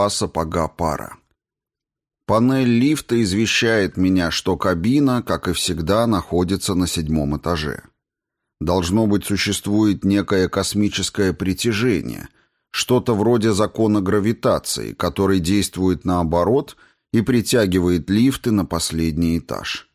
два сапога пара. Панель лифта извещает меня, что кабина, как и всегда, находится на седьмом этаже. Должно быть, существует некое космическое притяжение, что-то вроде закона гравитации, который действует наоборот и притягивает лифты на последний этаж.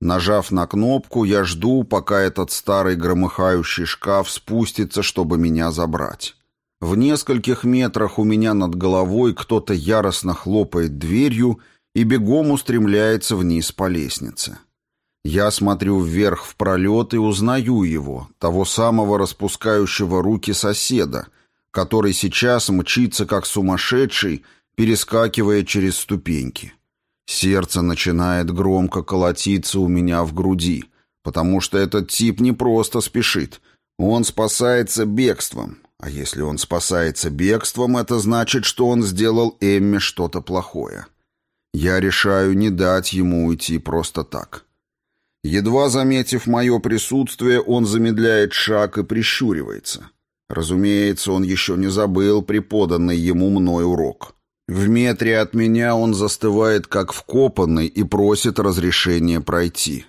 Нажав на кнопку, я жду, пока этот старый громыхающий шкаф спустится, чтобы меня забрать. В нескольких метрах у меня над головой кто-то яростно хлопает дверью и бегом устремляется вниз по лестнице. Я смотрю вверх в пролет и узнаю его, того самого распускающего руки соседа, который сейчас мчится как сумасшедший, перескакивая через ступеньки. Сердце начинает громко колотиться у меня в груди, потому что этот тип не просто спешит, он спасается бегством. А если он спасается бегством, это значит, что он сделал Эмме что-то плохое. Я решаю не дать ему уйти просто так. Едва заметив мое присутствие, он замедляет шаг и прищуривается. Разумеется, он еще не забыл преподанный ему мной урок. В метре от меня он застывает как вкопанный и просит разрешения пройти.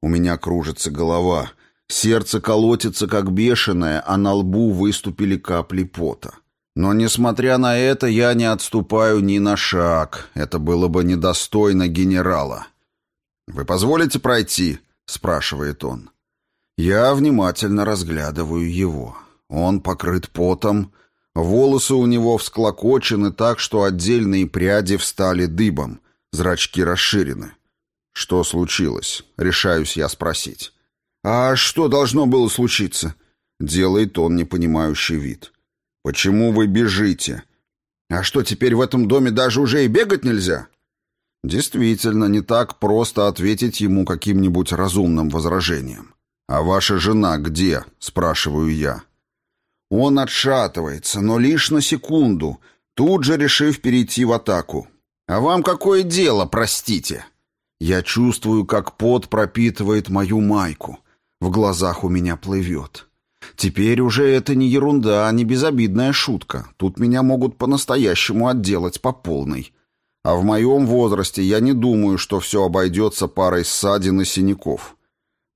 У меня кружится голова, сердце колотится как бешеное, а на лбу выступили капли пота. Но, несмотря на это, я не отступаю ни на шаг. Это было бы недостойно генерала. «Вы позволите пройти?» — спрашивает он. Я внимательно разглядываю его. Он покрыт потом, волосы у него всклокочены так, что отдельные пряди встали дыбом, зрачки расширены. «Что случилось?» — решаюсь я спросить. «А что должно было случиться?» — делает он непонимающий вид. «Почему вы бежите?» «А что, теперь в этом доме даже уже и бегать нельзя?» Действительно, не так просто ответить ему каким-нибудь разумным возражением. «А ваша жена где?» — спрашиваю я. Он отшатывается, но лишь на секунду, тут же решив перейти в атаку. «А вам какое дело, простите?» Я чувствую, как пот пропитывает мою майку. В глазах у меня плывет. Теперь уже это не ерунда, не безобидная шутка. Тут меня могут по-настоящему отделать по полной. А в моем возрасте я не думаю, что все обойдется парой ссадин и синяков.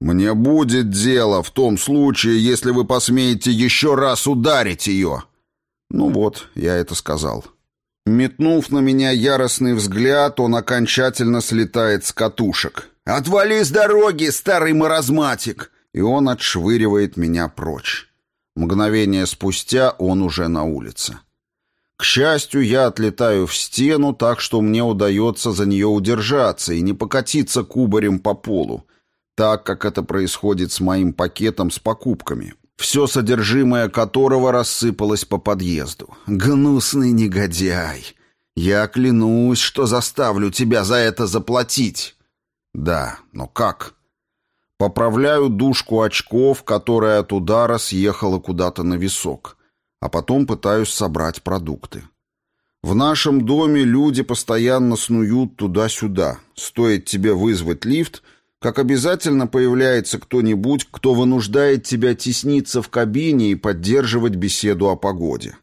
Мне будет дело в том случае, если вы посмеете еще раз ударить ее. Ну вот, я это сказал. Метнув на меня яростный взгляд, он окончательно слетает с катушек. «Отвали с дороги, старый маразматик!» И он отшвыривает меня прочь. Мгновение спустя он уже на улице. К счастью, я отлетаю в стену так, что мне удается за нее удержаться и не покатиться кубарем по полу, так, как это происходит с моим пакетом с покупками, все содержимое которого рассыпалось по подъезду. Гнусный негодяй! Я клянусь, что заставлю тебя за это заплатить. Да, но как? Поправляю дужку очков, которая от удара съехала куда-то на висок а потом пытаюсь собрать продукты. В нашем доме люди постоянно снуют туда-сюда. Стоит тебе вызвать лифт, как обязательно появляется кто-нибудь, кто вынуждает тебя тесниться в кабине и поддерживать беседу о погоде.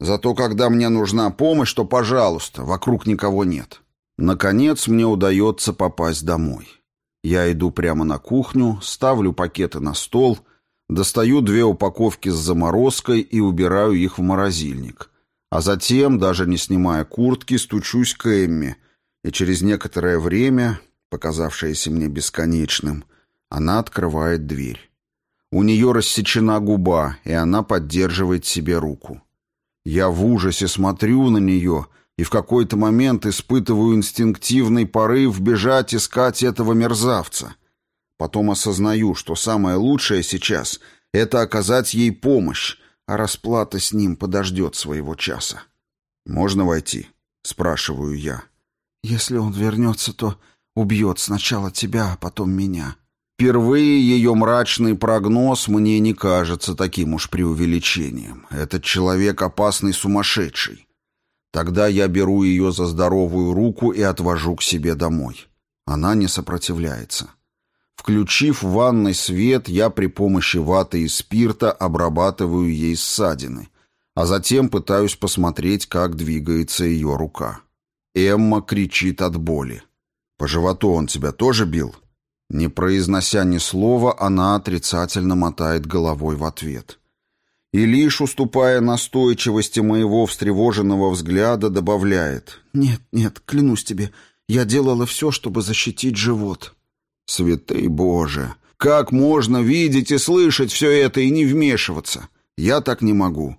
Зато когда мне нужна помощь, то, пожалуйста, вокруг никого нет. Наконец мне удается попасть домой. Я иду прямо на кухню, ставлю пакеты на стол — Достаю две упаковки с заморозкой и убираю их в морозильник. А затем, даже не снимая куртки, стучусь к Эмми, и через некоторое время, показавшееся мне бесконечным, она открывает дверь. У нее рассечена губа, и она поддерживает себе руку. Я в ужасе смотрю на нее и в какой-то момент испытываю инстинктивный порыв бежать искать этого мерзавца — Потом осознаю, что самое лучшее сейчас — это оказать ей помощь, а расплата с ним подождет своего часа. «Можно войти?» — спрашиваю я. «Если он вернется, то убьет сначала тебя, а потом меня». Впервые ее мрачный прогноз мне не кажется таким уж преувеличением. Этот человек опасный сумасшедший. Тогда я беру ее за здоровую руку и отвожу к себе домой. Она не сопротивляется. Включив в ванной свет, я при помощи ваты и спирта обрабатываю ей ссадины, а затем пытаюсь посмотреть, как двигается ее рука. Эмма кричит от боли. «По животу он тебя тоже бил?» Не произнося ни слова, она отрицательно мотает головой в ответ. И лишь уступая настойчивости моего встревоженного взгляда, добавляет «Нет, нет, клянусь тебе, я делала все, чтобы защитить живот». «Святый Боже! Как можно видеть и слышать все это и не вмешиваться? Я так не могу.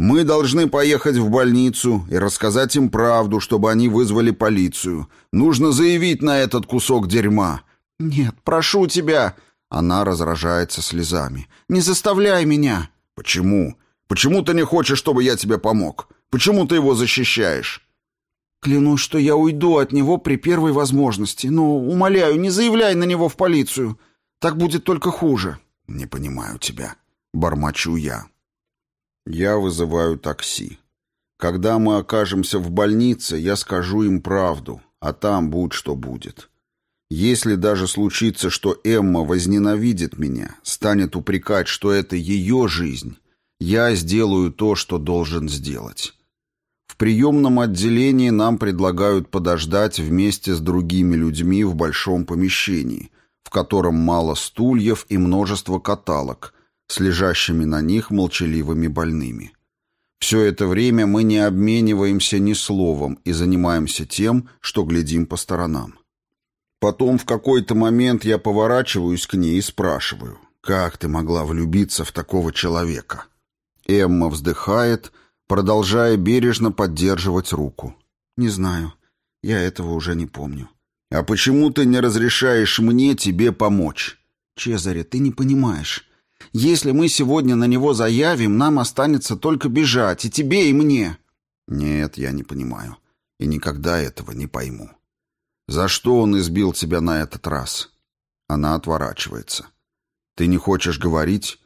Мы должны поехать в больницу и рассказать им правду, чтобы они вызвали полицию. Нужно заявить на этот кусок дерьма. Нет, прошу тебя. Она разражается слезами. Не заставляй меня. Почему? Почему ты не хочешь, чтобы я тебе помог? Почему ты его защищаешь? Клянусь, что я уйду от него при первой возможности. Но, умоляю, не заявляй на него в полицию. Так будет только хуже. Не понимаю тебя. Бормочу я. Я вызываю такси. Когда мы окажемся в больнице, я скажу им правду, а там будь что будет. Если даже случится, что Эмма возненавидит меня, станет упрекать, что это ее жизнь, я сделаю то, что должен сделать. В приемном отделении нам предлагают подождать вместе с другими людьми в большом помещении, в котором мало стульев и множество каталог – с лежащими на них молчаливыми больными. Все это время мы не обмениваемся ни словом и занимаемся тем, что глядим по сторонам. Потом в какой-то момент я поворачиваюсь к ней и спрашиваю, «Как ты могла влюбиться в такого человека?» Эмма вздыхает, продолжая бережно поддерживать руку. «Не знаю. Я этого уже не помню». «А почему ты не разрешаешь мне тебе помочь?» «Чезаре, ты не понимаешь. Если мы сегодня на него заявим, нам останется только бежать, и тебе, и мне». «Нет, я не понимаю. И никогда этого не пойму. За что он избил тебя на этот раз?» Она отворачивается. «Ты не хочешь говорить?»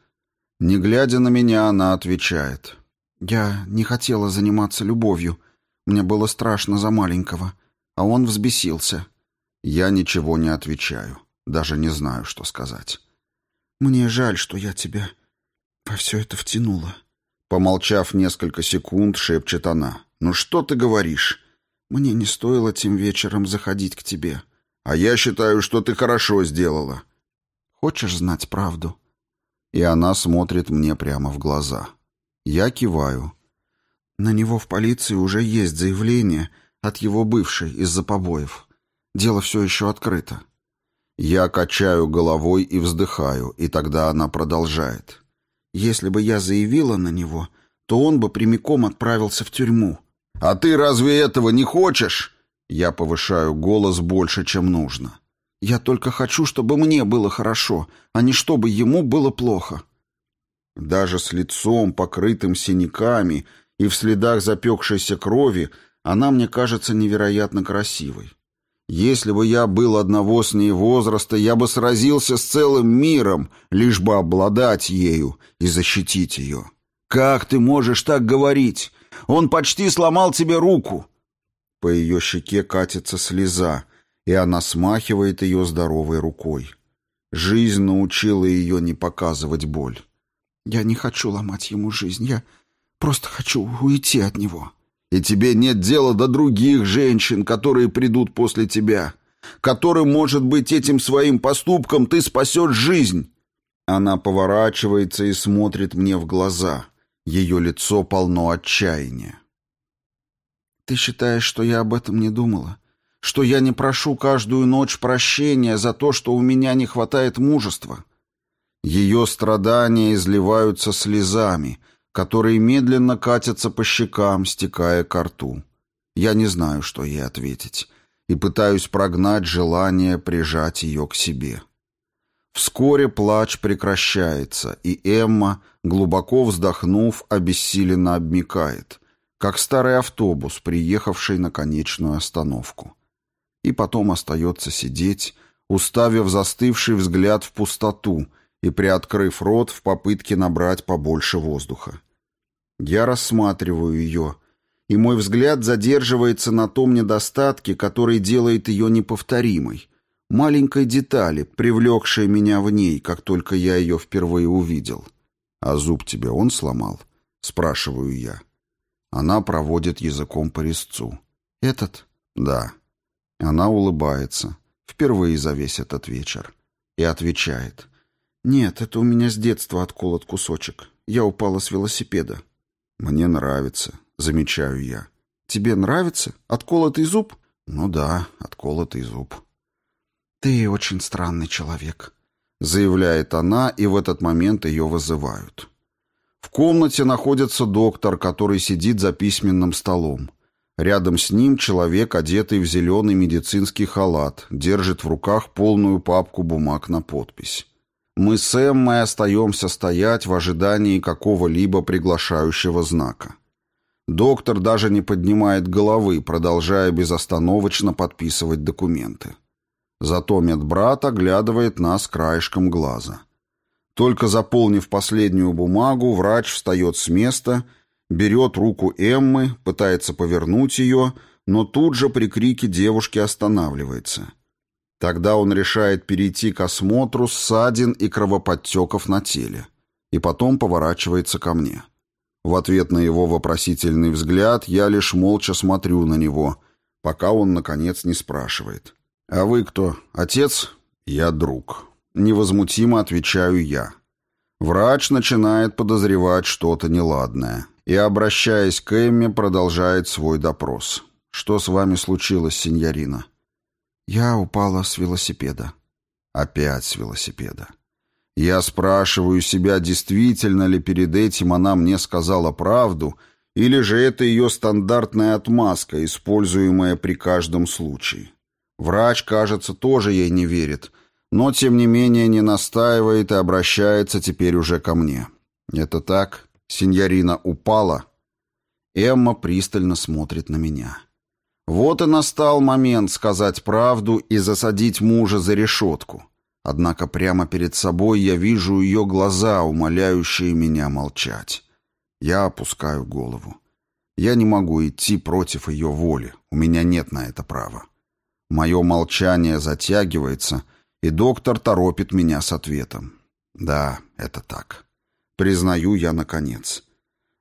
Не глядя на меня, она отвечает. «Я не хотела заниматься любовью. Мне было страшно за маленького. А он взбесился». Я ничего не отвечаю. Даже не знаю, что сказать. Мне жаль, что я тебя во все это втянула. Помолчав несколько секунд, шепчет она. «Ну что ты говоришь?» «Мне не стоило тем вечером заходить к тебе». «А я считаю, что ты хорошо сделала». «Хочешь знать правду?» И она смотрит мне прямо в глаза. Я киваю. На него в полиции уже есть заявление от его бывшей из-за побоев. Дело все еще открыто. Я качаю головой и вздыхаю, и тогда она продолжает. «Если бы я заявила на него, то он бы прямиком отправился в тюрьму». «А ты разве этого не хочешь?» Я повышаю голос больше, чем нужно. «Я только хочу, чтобы мне было хорошо, а не чтобы ему было плохо». Даже с лицом, покрытым синяками и в следах запекшейся крови, она мне кажется невероятно красивой. Если бы я был одного с ней возраста, я бы сразился с целым миром, лишь бы обладать ею и защитить ее. Как ты можешь так говорить? Он почти сломал тебе руку. По ее щеке катится слеза, и она смахивает ее здоровой рукой. Жизнь научила ее не показывать боль. Я не хочу ломать ему жизнь, я просто хочу уйти от него. И тебе нет дела до других женщин, которые придут после тебя, которым, может быть, этим своим поступком ты спасешь жизнь. Она поворачивается и смотрит мне в глаза. Ее лицо полно отчаяния. Ты считаешь, что я об этом не думала? Что я не прошу каждую ночь прощения за то, что у меня не хватает мужества? Ее страдания изливаются слезами — которые медленно катятся по щекам, стекая ко рту. Я не знаю, что ей ответить, и пытаюсь прогнать желание прижать ее к себе. Вскоре плач прекращается, и Эмма, глубоко вздохнув, обессиленно обмикает, как старый автобус, приехавший на конечную остановку. И потом остается сидеть, уставив застывший взгляд в пустоту — и приоткрыв рот в попытке набрать побольше воздуха. Я рассматриваю ее, и мой взгляд задерживается на том недостатке, который делает ее неповторимой, маленькой детали, привлекшей меня в ней, как только я ее впервые увидел. «А зуб тебе он сломал?» — спрашиваю я. Она проводит языком по резцу. «Этот?» «Да». Она улыбается, впервые за весь этот вечер, и отвечает. «Нет, это у меня с детства отколот кусочек. Я упала с велосипеда». «Мне нравится», — замечаю я. «Тебе нравится? Отколотый зуб?» «Ну да, отколотый зуб». «Ты очень странный человек», — заявляет она, и в этот момент ее вызывают. В комнате находится доктор, который сидит за письменным столом. Рядом с ним человек, одетый в зеленый медицинский халат, держит в руках полную папку бумаг на подпись. Мы с Эммой остаемся стоять в ожидании какого-либо приглашающего знака. Доктор даже не поднимает головы, продолжая безостановочно подписывать документы. Зато медбрат оглядывает нас краешком глаза. Только заполнив последнюю бумагу, врач встает с места, берет руку Эммы, пытается повернуть ее, но тут же при крике девушки останавливается. Тогда он решает перейти к осмотру ссадин и кровоподтеков на теле. И потом поворачивается ко мне. В ответ на его вопросительный взгляд я лишь молча смотрю на него, пока он, наконец, не спрашивает. «А вы кто? Отец?» «Я друг». Невозмутимо отвечаю я. Врач начинает подозревать что-то неладное и, обращаясь к Эмме, продолжает свой допрос. «Что с вами случилось, сеньорина?» «Я упала с велосипеда». «Опять с велосипеда». Я спрашиваю себя, действительно ли перед этим она мне сказала правду, или же это ее стандартная отмазка, используемая при каждом случае. Врач, кажется, тоже ей не верит, но, тем не менее, не настаивает и обращается теперь уже ко мне. «Это так? Синьорина упала?» Эмма пристально смотрит на меня. Вот и настал момент сказать правду и засадить мужа за решетку. Однако прямо перед собой я вижу ее глаза, умоляющие меня молчать. Я опускаю голову. Я не могу идти против ее воли, у меня нет на это права. Мое молчание затягивается, и доктор торопит меня с ответом. Да, это так. Признаю я наконец.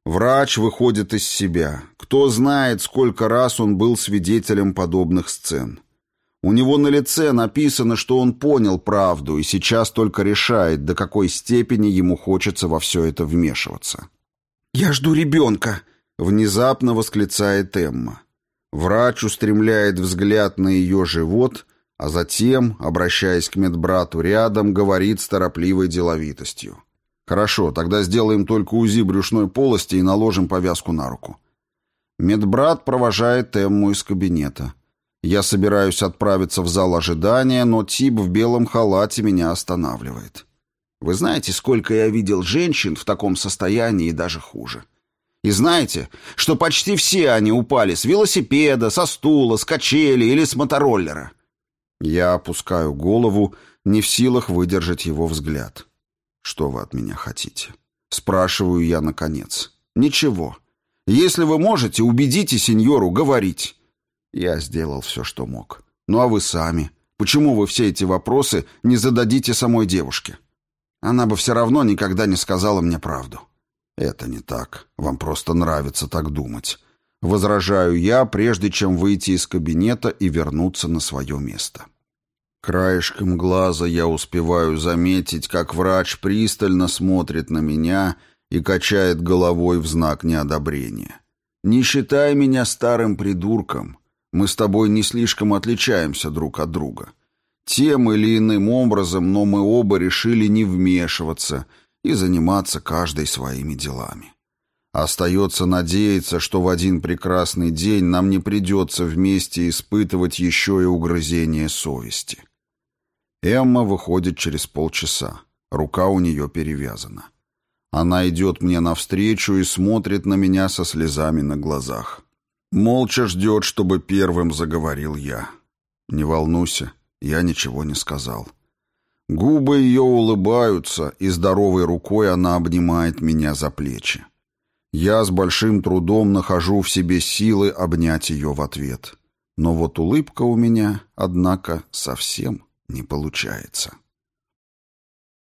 Врач выходит из себя. Кто знает, сколько раз он был свидетелем подобных сцен. У него на лице написано, что он понял правду и сейчас только решает, до какой степени ему хочется во все это вмешиваться. «Я жду ребенка!» — внезапно восклицает Эмма. Врач устремляет взгляд на ее живот, а затем, обращаясь к медбрату рядом, говорит с торопливой деловитостью. «Хорошо, тогда сделаем только УЗИ брюшной полости и наложим повязку на руку». Медбрат провожает Эмму из кабинета. Я собираюсь отправиться в зал ожидания, но тип в белом халате меня останавливает. Вы знаете, сколько я видел женщин в таком состоянии и даже хуже. И знаете, что почти все они упали с велосипеда, со стула, с качели или с мотороллера. Я опускаю голову, не в силах выдержать его взгляд. «Что вы от меня хотите?» Спрашиваю я наконец. «Ничего. Если вы можете, убедите сеньору говорить. Я сделал все, что мог. Ну а вы сами? Почему вы все эти вопросы не зададите самой девушке? Она бы все равно никогда не сказала мне правду. Это не так. Вам просто нравится так думать. Возражаю я, прежде чем выйти из кабинета и вернуться на свое место. Краешком глаза я успеваю заметить, как врач пристально смотрит на меня и качает головой в знак неодобрения. «Не считай меня старым придурком. Мы с тобой не слишком отличаемся друг от друга. Тем или иным образом, но мы оба решили не вмешиваться и заниматься каждой своими делами. Остается надеяться, что в один прекрасный день нам не придется вместе испытывать еще и угрызение совести. Эмма выходит через полчаса. Рука у нее перевязана. Она идет мне навстречу и смотрит на меня со слезами на глазах. Молча ждет, чтобы первым заговорил я. Не волнуйся, я ничего не сказал. Губы ее улыбаются, и здоровой рукой она обнимает меня за плечи. Я с большим трудом нахожу в себе силы обнять ее в ответ. Но вот улыбка у меня, однако, совсем не получается.